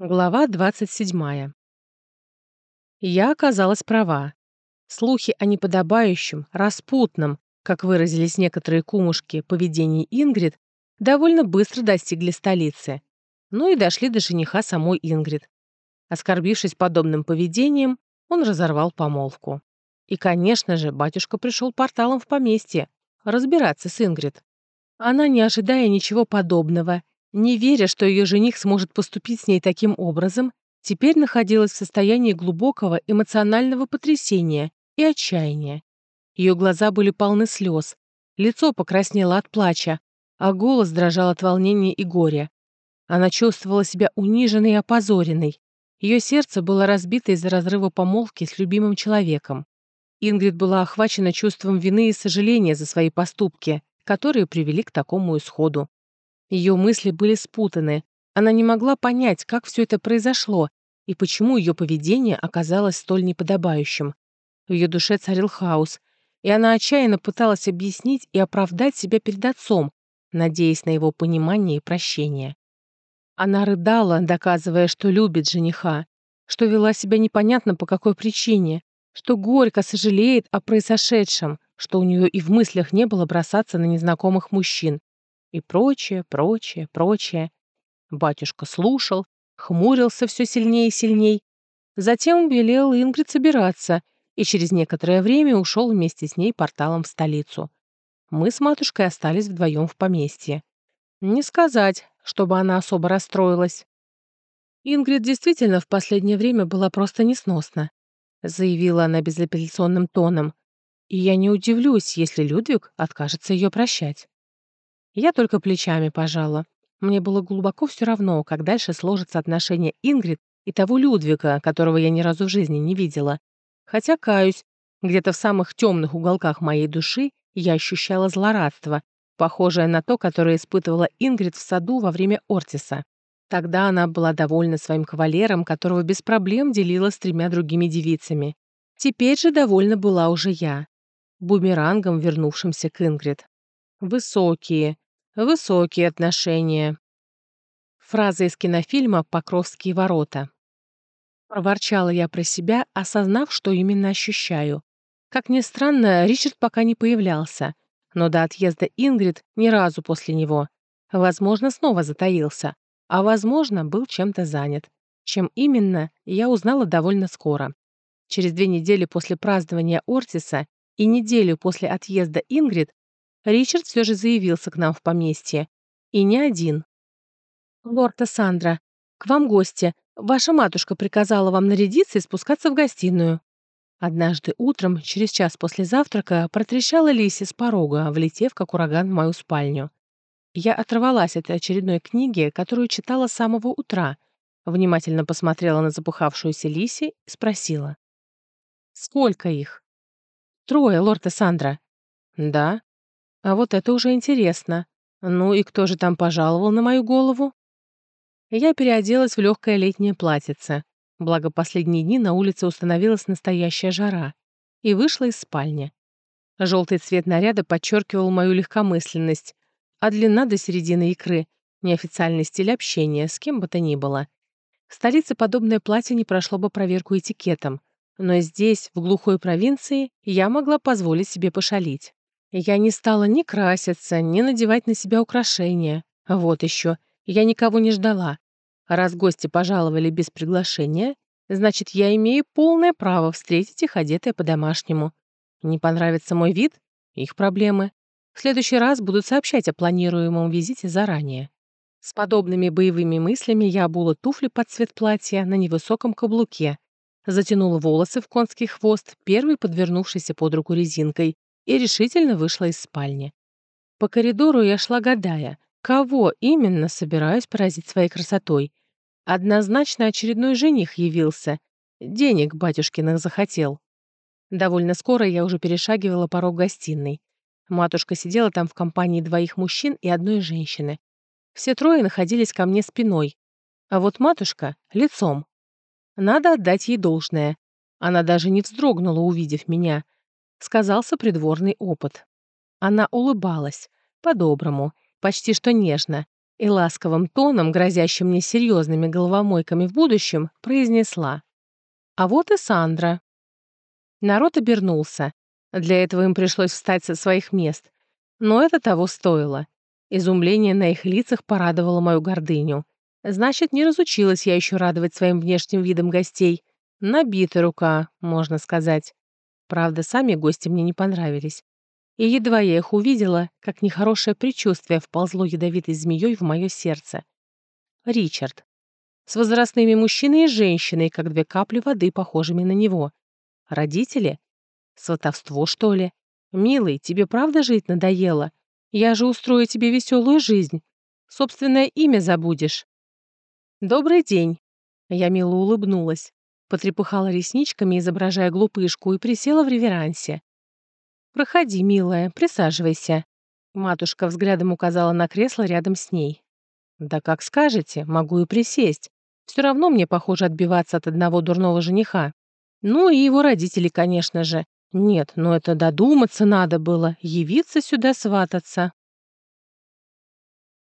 Глава 27. Я оказалась права. Слухи о неподобающем, распутном, как выразились некоторые кумушки, поведении Ингрид, довольно быстро достигли столицы. Ну и дошли до жениха самой Ингрид. Оскорбившись подобным поведением, он разорвал помолвку. И, конечно же, батюшка пришел порталом в поместье, разбираться с Ингрид. Она, не ожидая ничего подобного, не веря, что ее жених сможет поступить с ней таким образом, теперь находилась в состоянии глубокого эмоционального потрясения и отчаяния. Ее глаза были полны слез, лицо покраснело от плача, а голос дрожал от волнения и горя. Она чувствовала себя униженной и опозоренной. Ее сердце было разбито из-за разрыва помолвки с любимым человеком. Ингрид была охвачена чувством вины и сожаления за свои поступки, которые привели к такому исходу. Ее мысли были спутаны. Она не могла понять, как все это произошло и почему ее поведение оказалось столь неподобающим. В ее душе царил хаос, и она отчаянно пыталась объяснить и оправдать себя перед отцом, надеясь на его понимание и прощение. Она рыдала, доказывая, что любит жениха, что вела себя непонятно по какой причине, что горько сожалеет о произошедшем, что у нее и в мыслях не было бросаться на незнакомых мужчин и прочее, прочее, прочее. Батюшка слушал, хмурился все сильнее и сильней. Затем велел Ингрид собираться и через некоторое время ушел вместе с ней порталом в столицу. Мы с матушкой остались вдвоем в поместье. Не сказать, чтобы она особо расстроилась. Ингрид действительно в последнее время была просто несносна, заявила она безапелляционным тоном. И я не удивлюсь, если Людвиг откажется ее прощать. Я только плечами пожала. Мне было глубоко все равно, как дальше сложатся отношения Ингрид и того Людвига, которого я ни разу в жизни не видела. Хотя, каюсь, где-то в самых темных уголках моей души я ощущала злорадство, похожее на то, которое испытывала Ингрид в саду во время Ортиса. Тогда она была довольна своим кавалером, которого без проблем делила с тремя другими девицами. Теперь же довольна была уже я, бумерангом, вернувшимся к Ингрид. Высокие, Высокие отношения. Фраза из кинофильма «Покровские ворота». Проворчала я про себя, осознав, что именно ощущаю. Как ни странно, Ричард пока не появлялся, но до отъезда Ингрид ни разу после него. Возможно, снова затаился, а, возможно, был чем-то занят. Чем именно, я узнала довольно скоро. Через две недели после празднования Ортиса и неделю после отъезда Ингрид Ричард все же заявился к нам в поместье. И не один. «Лорд Сандра, к вам гости. Ваша матушка приказала вам нарядиться и спускаться в гостиную». Однажды утром, через час после завтрака, протрещала Лиси с порога, влетев как ураган в мою спальню. Я оторвалась от очередной книги, которую читала с самого утра, внимательно посмотрела на запухавшуюся Лиси и спросила. «Сколько их?» «Трое, лорд Сандра». «Да», а вот это уже интересно. Ну и кто же там пожаловал на мою голову? Я переоделась в легкое летнее платьице, благо последние дни на улице установилась настоящая жара, и вышла из спальни. Желтый цвет наряда подчеркивал мою легкомысленность, а длина до середины икры — неофициальный стиль общения с кем бы то ни было. В столице подобное платье не прошло бы проверку этикетом, но здесь, в глухой провинции, я могла позволить себе пошалить. Я не стала ни краситься, ни надевать на себя украшения. Вот еще, я никого не ждала. Раз гости пожаловали без приглашения, значит, я имею полное право встретить их одетые по-домашнему. Не понравится мой вид — их проблемы. В следующий раз будут сообщать о планируемом визите заранее. С подобными боевыми мыслями я обула туфли под цвет платья на невысоком каблуке, затянула волосы в конский хвост, первый подвернувшийся под руку резинкой, и решительно вышла из спальни. По коридору я шла гадая, кого именно собираюсь поразить своей красотой. Однозначно очередной жених явился. Денег батюшкиных захотел. Довольно скоро я уже перешагивала порог гостиной. Матушка сидела там в компании двоих мужчин и одной женщины. Все трое находились ко мне спиной, а вот матушка — лицом. Надо отдать ей должное. Она даже не вздрогнула, увидев меня — сказался придворный опыт. Она улыбалась, по-доброму, почти что нежно, и ласковым тоном, грозящим мне серьезными головомойками в будущем, произнесла. «А вот и Сандра». Народ обернулся. Для этого им пришлось встать со своих мест. Но это того стоило. Изумление на их лицах порадовало мою гордыню. Значит, не разучилась я еще радовать своим внешним видом гостей. Набита рука, можно сказать. Правда, сами гости мне не понравились. И едва я их увидела, как нехорошее предчувствие вползло ядовитой змеей в мое сердце. Ричард. С возрастными мужчиной и женщиной, как две капли воды, похожими на него. Родители? Сватовство, что ли? Милый, тебе правда жить надоело? Я же устрою тебе веселую жизнь. Собственное имя забудешь. «Добрый день!» Я мило улыбнулась, потрепыхала ресничками, изображая глупышку, и присела в реверансе. «Проходи, милая, присаживайся». Матушка взглядом указала на кресло рядом с ней. «Да как скажете, могу и присесть. Все равно мне, похоже, отбиваться от одного дурного жениха. Ну и его родители, конечно же. Нет, но это додуматься надо было, явиться сюда свататься.